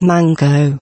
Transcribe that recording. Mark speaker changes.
Speaker 1: mango